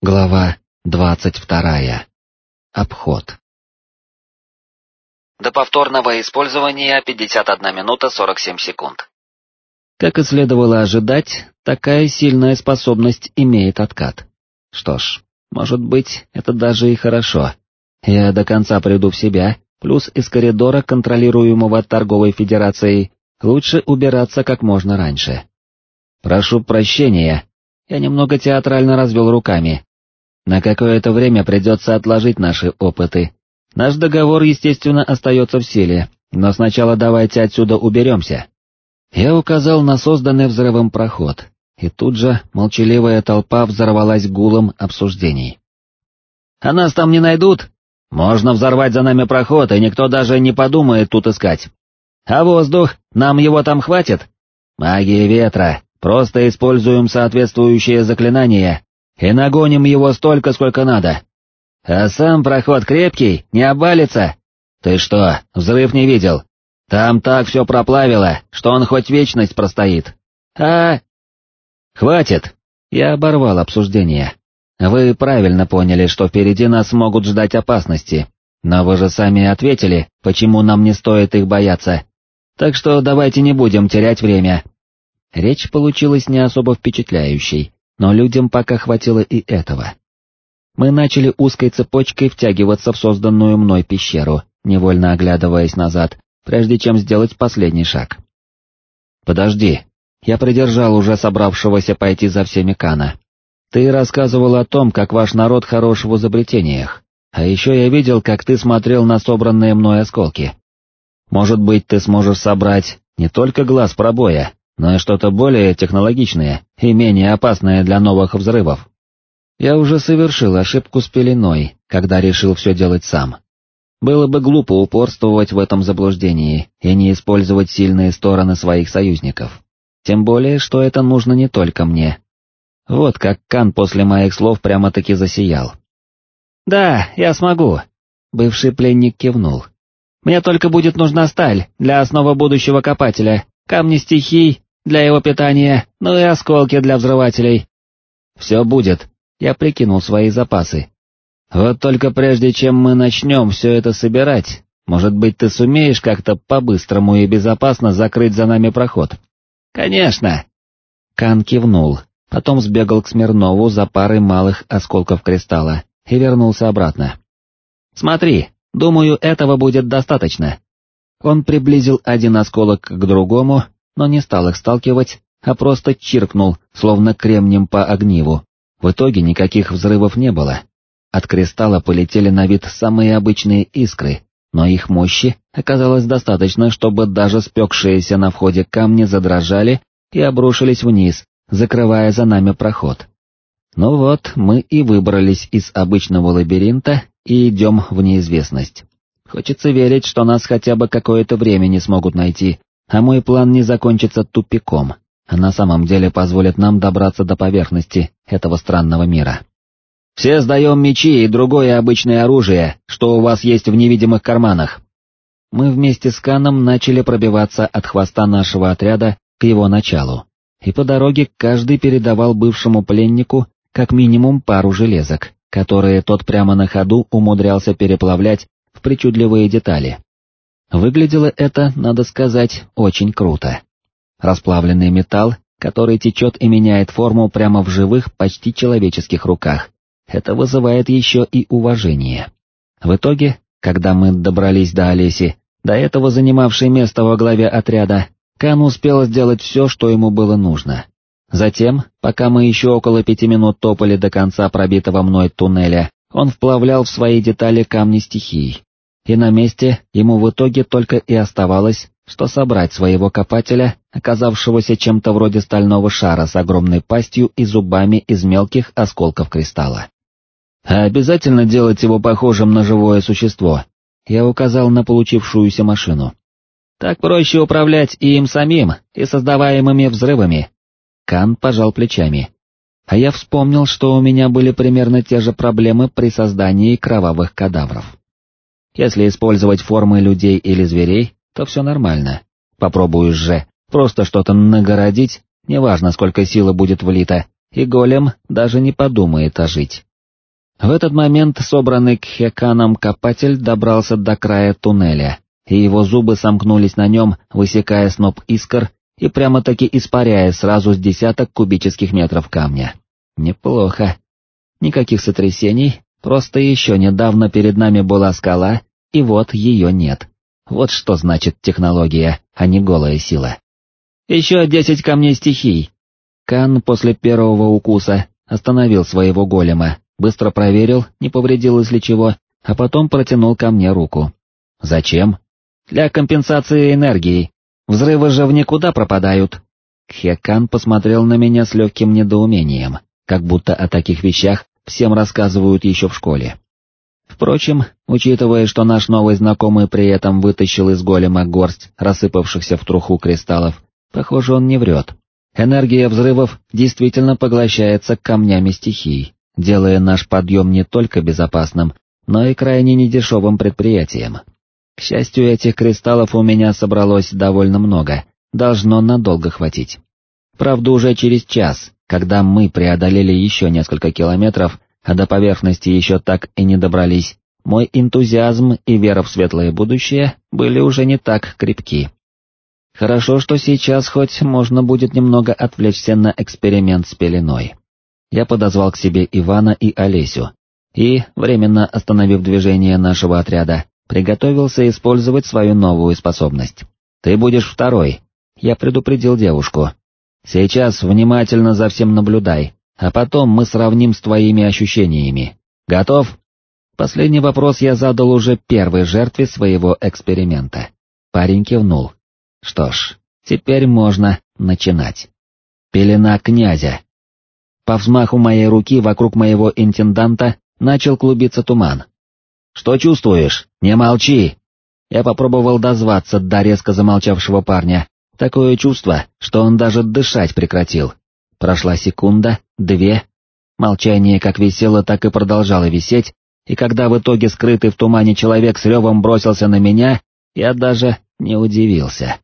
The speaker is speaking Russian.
Глава двадцать вторая. Обход. До повторного использования 51 минута 47 секунд. Как и следовало ожидать, такая сильная способность имеет откат. Что ж, может быть, это даже и хорошо. Я до конца приду в себя, плюс из коридора, контролируемого торговой федерацией, лучше убираться как можно раньше. Прошу прощения, я немного театрально развел руками, на какое-то время придется отложить наши опыты. Наш договор, естественно, остается в силе, но сначала давайте отсюда уберемся. Я указал на созданный взрывом проход, и тут же молчаливая толпа взорвалась гулом обсуждений. «А нас там не найдут? Можно взорвать за нами проход, и никто даже не подумает тут искать. А воздух, нам его там хватит? Магия ветра, просто используем соответствующее заклинание, и нагоним его столько, сколько надо. А сам проход крепкий, не обвалится. Ты что, взрыв не видел? Там так все проплавило, что он хоть вечность простоит. А... Хватит. Я оборвал обсуждение. Вы правильно поняли, что впереди нас могут ждать опасности, но вы же сами ответили, почему нам не стоит их бояться. Так что давайте не будем терять время. Речь получилась не особо впечатляющей, но людям пока хватило и этого. Мы начали узкой цепочкой втягиваться в созданную мной пещеру, невольно оглядываясь назад, прежде чем сделать последний шаг. «Подожди», я придержал уже собравшегося пойти за всеми Кана. «Ты рассказывал о том, как ваш народ хорош в изобретениях, а еще я видел, как ты смотрел на собранные мной осколки. Может быть, ты сможешь собрать не только глаз пробоя, но и что-то более технологичное и менее опасное для новых взрывов. Я уже совершил ошибку с пеленой, когда решил все делать сам. Было бы глупо упорствовать в этом заблуждении и не использовать сильные стороны своих союзников. Тем более, что это нужно не только мне. Вот как Кан после моих слов прямо-таки засиял. «Да, я смогу», — бывший пленник кивнул. «Мне только будет нужна сталь для основы будущего копателя, камни стихий для его питания, ну и осколки для взрывателей. Все будет, я прикинул свои запасы. Вот только прежде чем мы начнем все это собирать, может быть ты сумеешь как-то по-быстрому и безопасно закрыть за нами проход? Конечно. Кан кивнул, потом сбегал к Смирнову за парой малых осколков кристалла и вернулся обратно. Смотри, думаю, этого будет достаточно. Он приблизил один осколок к другому но не стал их сталкивать, а просто чиркнул, словно кремнем по огниву. В итоге никаких взрывов не было. От кристалла полетели на вид самые обычные искры, но их мощи оказалось достаточно, чтобы даже спекшиеся на входе камни задрожали и обрушились вниз, закрывая за нами проход. Ну вот, мы и выбрались из обычного лабиринта и идем в неизвестность. Хочется верить, что нас хотя бы какое-то время не смогут найти, а мой план не закончится тупиком, а на самом деле позволит нам добраться до поверхности этого странного мира. Все сдаем мечи и другое обычное оружие, что у вас есть в невидимых карманах. Мы вместе с Каном начали пробиваться от хвоста нашего отряда к его началу, и по дороге каждый передавал бывшему пленнику как минимум пару железок, которые тот прямо на ходу умудрялся переплавлять в причудливые детали. Выглядело это, надо сказать, очень круто. Расплавленный металл, который течет и меняет форму прямо в живых, почти человеческих руках. Это вызывает еще и уважение. В итоге, когда мы добрались до Олеси, до этого занимавшей место во главе отряда, Кан успел сделать все, что ему было нужно. Затем, пока мы еще около пяти минут топали до конца пробитого мной туннеля, он вплавлял в свои детали камни стихий, и на месте ему в итоге только и оставалось, что собрать своего копателя, оказавшегося чем-то вроде стального шара с огромной пастью и зубами из мелких осколков кристалла. А обязательно делать его похожим на живое существо, я указал на получившуюся машину. Так проще управлять и им самим, и создаваемыми взрывами. Кан пожал плечами. А я вспомнил, что у меня были примерно те же проблемы при создании кровавых кадавров. Если использовать формы людей или зверей, то все нормально. Попробуешь же просто что-то нагородить, неважно сколько силы будет влито, и голем даже не подумает ожить. В этот момент собранный Кхеканом копатель добрался до края туннеля, и его зубы сомкнулись на нем, высекая сноп искр и прямо-таки испаряя сразу с десяток кубических метров камня. Неплохо. Никаких сотрясений, просто еще недавно перед нами была скала, и вот ее нет. Вот что значит технология, а не голая сила. Еще десять камней стихий. Кан после первого укуса остановил своего голема, быстро проверил, не повредилось ли чего, а потом протянул ко мне руку. Зачем? Для компенсации энергии. Взрывы же в никуда пропадают. Хекан посмотрел на меня с легким недоумением, как будто о таких вещах всем рассказывают еще в школе. Впрочем, учитывая, что наш новый знакомый при этом вытащил из голема горсть рассыпавшихся в труху кристаллов, похоже, он не врет. Энергия взрывов действительно поглощается камнями стихий, делая наш подъем не только безопасным, но и крайне недешевым предприятием. К счастью, этих кристаллов у меня собралось довольно много, должно надолго хватить. Правда, уже через час, когда мы преодолели еще несколько километров, а до поверхности еще так и не добрались, мой энтузиазм и вера в светлое будущее были уже не так крепки. Хорошо, что сейчас хоть можно будет немного отвлечься на эксперимент с пеленой. Я подозвал к себе Ивана и Олесю, и, временно остановив движение нашего отряда, приготовился использовать свою новую способность. «Ты будешь второй», — я предупредил девушку. «Сейчас внимательно за всем наблюдай, а потом мы сравним с твоими ощущениями. Готов?» Последний вопрос я задал уже первой жертве своего эксперимента. Парень кивнул. Что ж, теперь можно начинать. Пелена князя. По взмаху моей руки вокруг моего интенданта начал клубиться туман. «Что чувствуешь? Не молчи!» Я попробовал дозваться до резко замолчавшего парня. Такое чувство, что он даже дышать прекратил. Прошла секунда, две. Молчание как висело, так и продолжало висеть, и когда в итоге скрытый в тумане человек с ревом бросился на меня, я даже не удивился.